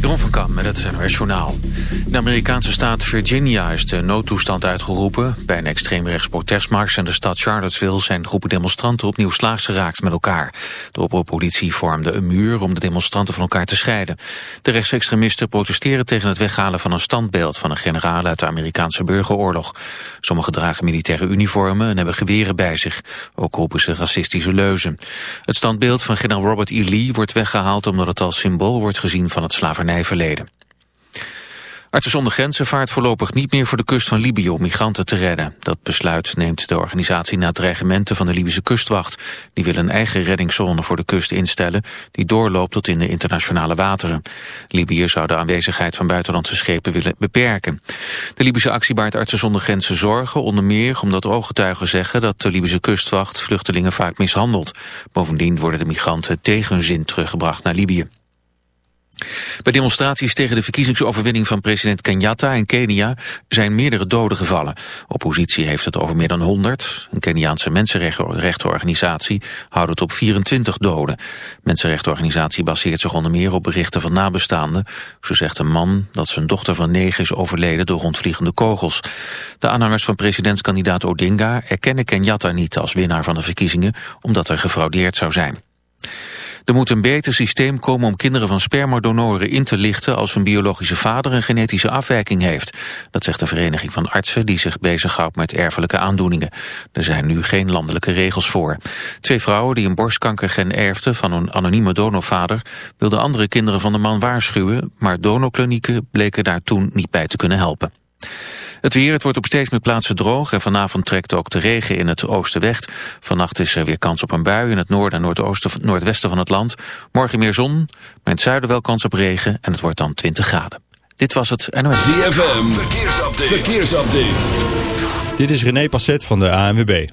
Jeroen van Kam met het NOS Journaal. In de Amerikaanse staat Virginia is de noodtoestand uitgeroepen. Bij een extreemrechts protestmars in de stad Charlottesville... zijn groepen demonstranten opnieuw slaags geraakt met elkaar. De oproerpolitie vormde een muur om de demonstranten van elkaar te scheiden. De rechtsextremisten protesteren tegen het weghalen van een standbeeld... van een generaal uit de Amerikaanse burgeroorlog. Sommigen dragen militaire uniformen en hebben geweren bij zich. Ook roepen ze racistische leuzen. Het standbeeld van generaal Robert E. Lee wordt weggehaald... omdat het als symbool wordt gezien van het slavernij slavernijverleden. Artsen zonder grenzen vaart voorlopig niet meer voor de kust van Libië om migranten te redden. Dat besluit neemt de organisatie na dreigementen van de Libische kustwacht. Die wil een eigen reddingszone voor de kust instellen die doorloopt tot in de internationale wateren. Libië zou de aanwezigheid van buitenlandse schepen willen beperken. De Libische actie baart Artsen zonder grenzen zorgen, onder meer omdat ooggetuigen zeggen dat de Libische kustwacht vluchtelingen vaak mishandelt. Bovendien worden de migranten tegen hun zin teruggebracht naar Libië. Bij demonstraties tegen de verkiezingsoverwinning van president Kenyatta in Kenia zijn meerdere doden gevallen. Oppositie heeft het over meer dan 100. Een Keniaanse mensenrechtenorganisatie houdt het op 24 doden. Mensenrechtenorganisatie baseert zich onder meer op berichten van nabestaanden. Zo zegt een man dat zijn dochter van negen is overleden door rondvliegende kogels. De aanhangers van presidentskandidaat Odinga erkennen Kenyatta niet als winnaar van de verkiezingen omdat er gefraudeerd zou zijn. Er moet een beter systeem komen om kinderen van spermadonoren in te lichten als hun biologische vader een genetische afwijking heeft. Dat zegt de Vereniging van Artsen die zich bezighoudt met erfelijke aandoeningen. Er zijn nu geen landelijke regels voor. Twee vrouwen die een borstkankergen erfden van een anonieme donorvader wilden andere kinderen van de man waarschuwen, maar donorklinieken bleken daar toen niet bij te kunnen helpen. Het weer, het wordt op steeds meer plaatsen droog en vanavond trekt ook de regen in het oosten weg. Vannacht is er weer kans op een bui in het noorden en noordoosten, noordwesten van het land. Morgen meer zon, maar in het zuiden wel kans op regen en het wordt dan 20 graden. Dit was het NOS. ZFM, verkeersupdate. verkeersupdate. Dit is René Passet van de ANWB.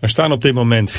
Er staan op dit moment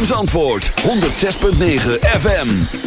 ZFM 106.9 FM.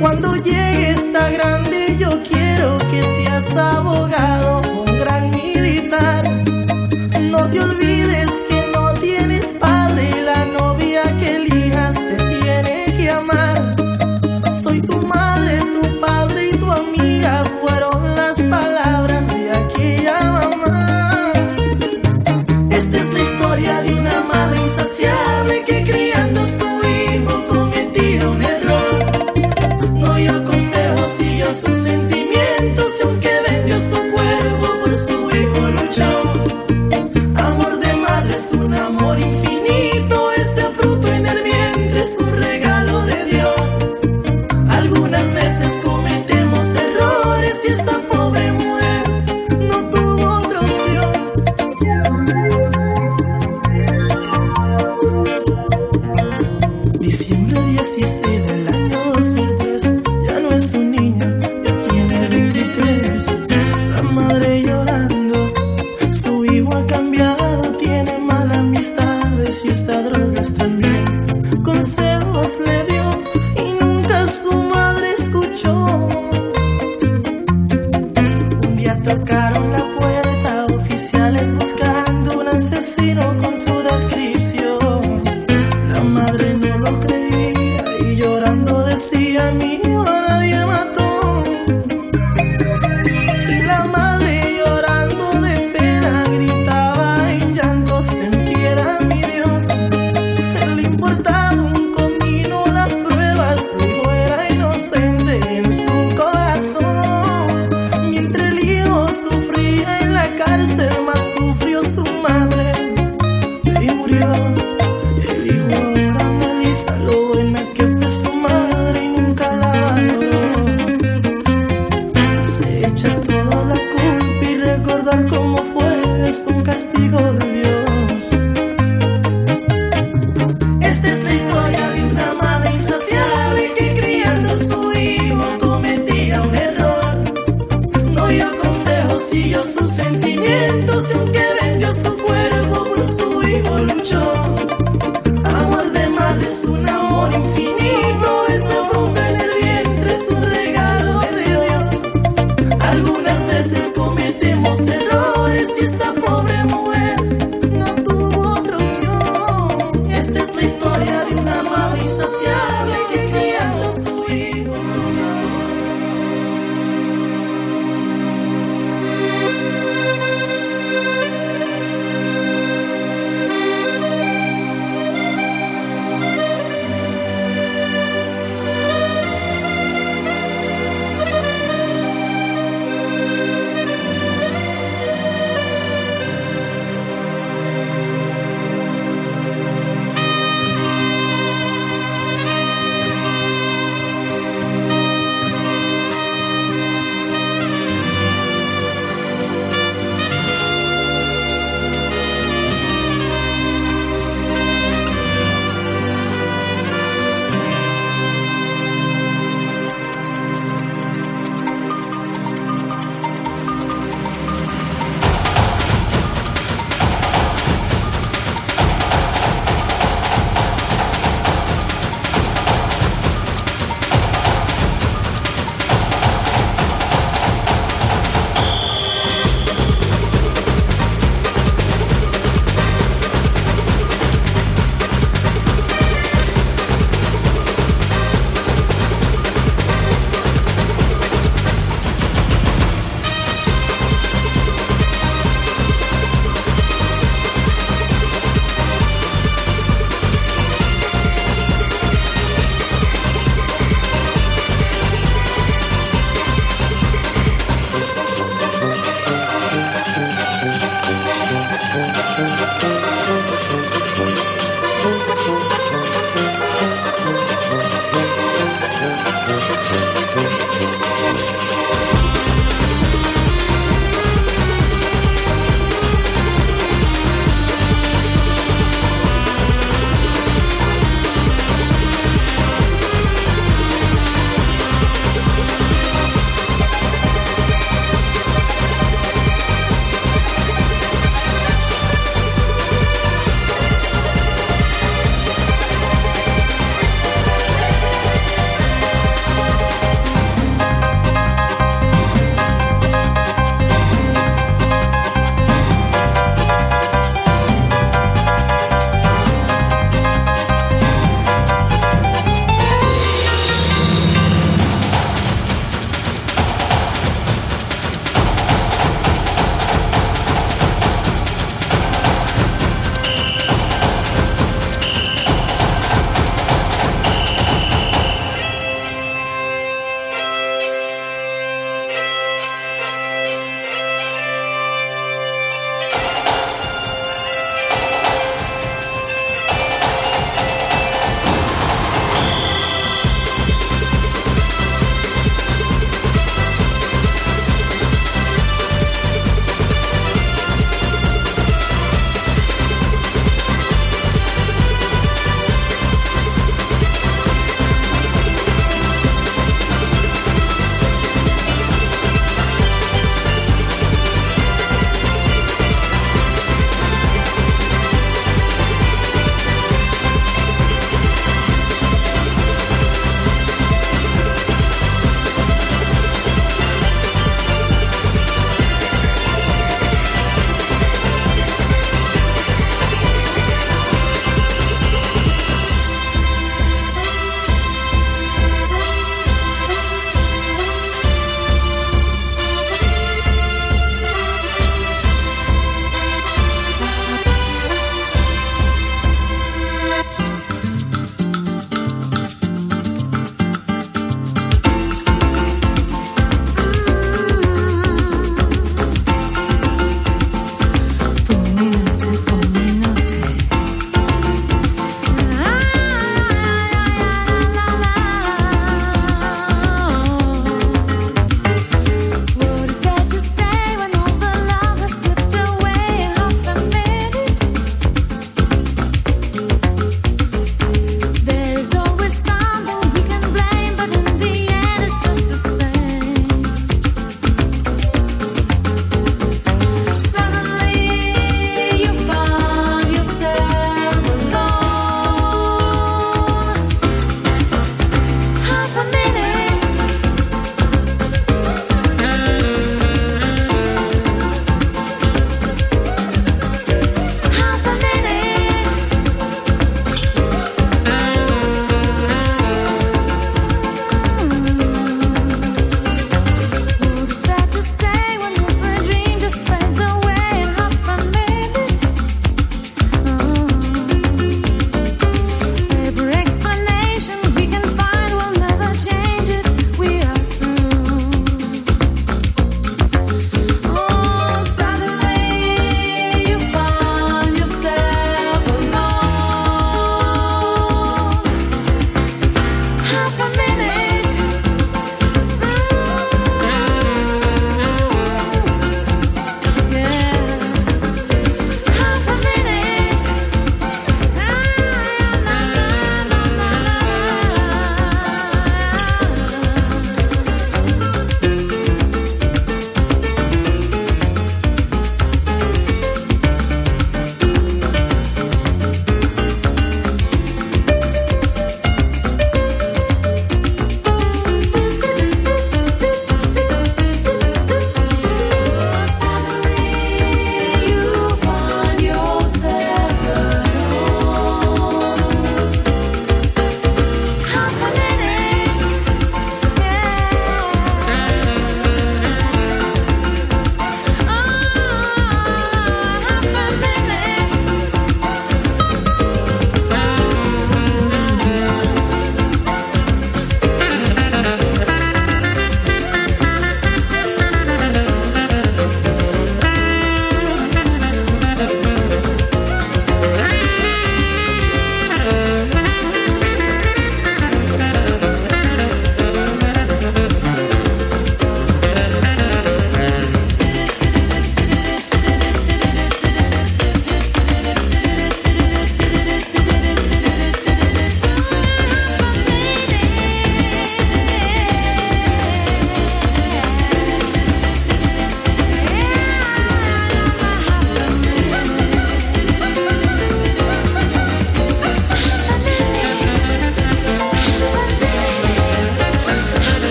Cuando llegues a grande yo quiero que seas abogado.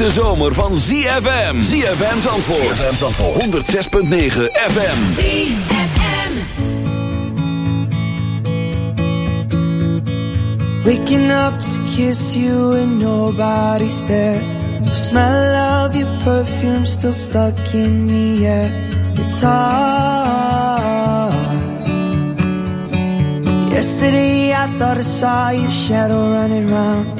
Hete zomer van ZFM. ZFM Zandvoort. ZFM Zandvoort. 106.9 FM. ZFM. Waking up to kiss you and nobody's there. The smell of your perfume still stuck in the air. It's hard. Yesterday I thought I saw your shadow running round.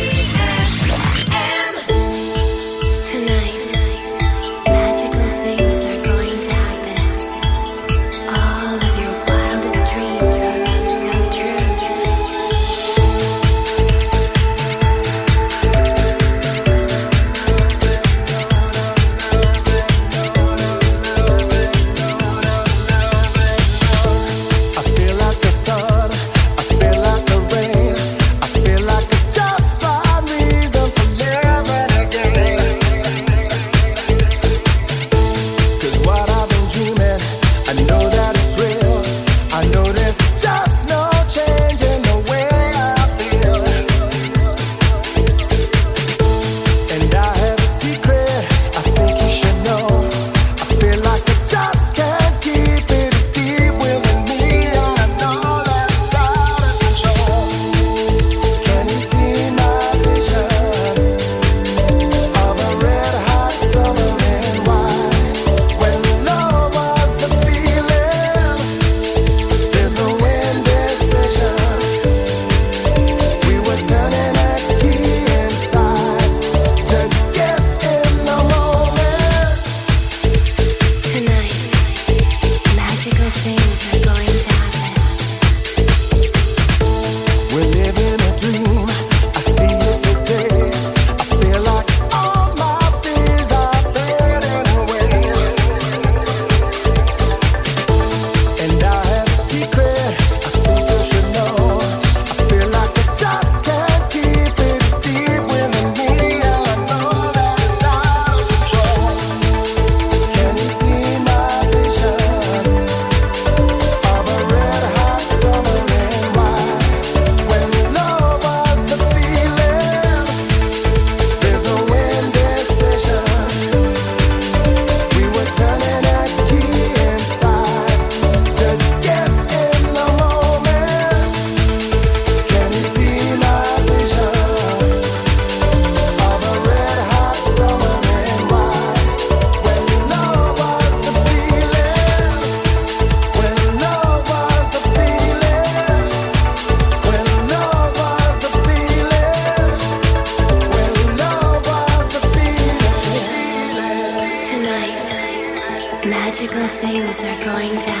Things are going to